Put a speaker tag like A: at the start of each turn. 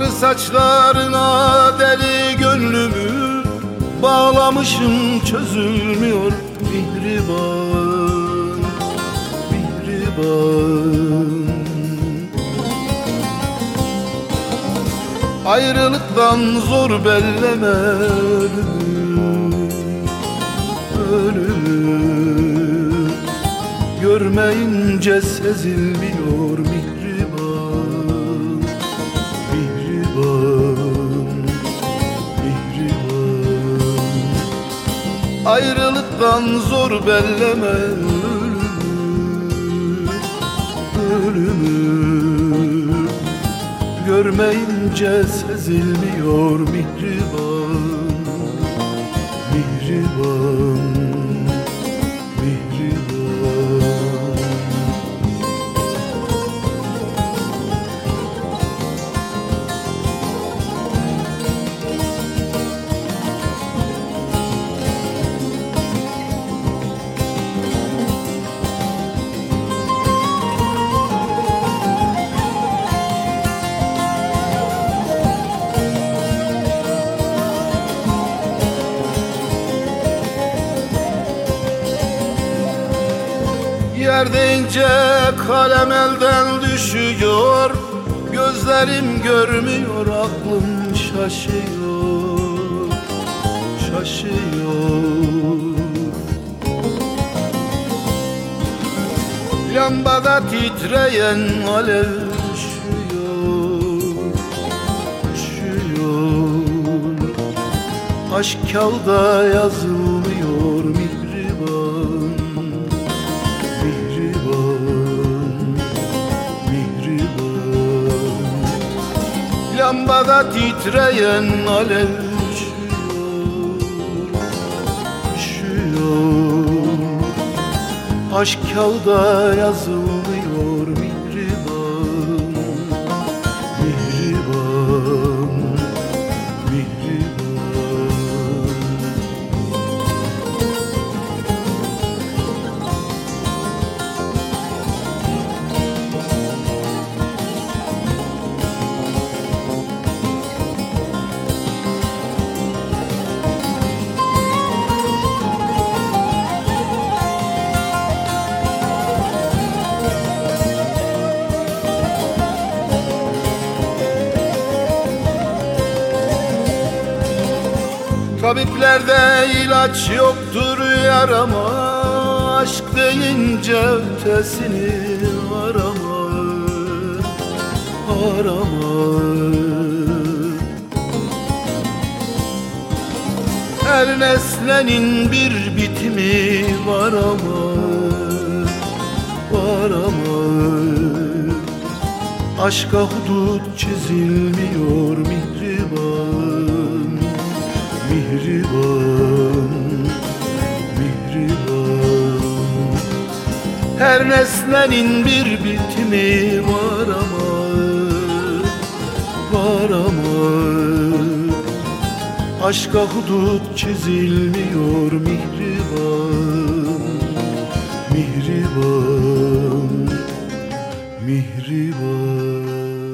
A: saçlarına deli gönlümü Bağlamışım çözülmüyor mihriban Mihriban Ayrılıktan zor belleme ölümü Ölümü Görmeyince sezilmiyor Ayrılıktan zor belleme ölümü Ölümü. Görmeyince sezilmiyor mihriban Mihriban Yer deyince kalem elden düşüyor. Gözlerim görmüyor aklım şaşıyor Şaşıyor. Lambada titreyen alev üşüyor Üşüyor. Aşk kağıda yazılmıyor mihriban Lambada titreyen alev üşüyor Üşüyor Aşk kağıda yazılmıyor Tabiplerde ilaç yoktur yarama Aşk deyince ötesini arama Arama Her nesnenin bir bitimi var ama Var ama Aşka hudut çizilmiyor mihriban mihriban Mihriban. Her nesnenin bir bitimi var ama Var ama. Aşka hudut çizilmiyor mihriban Mihriban Mihriban.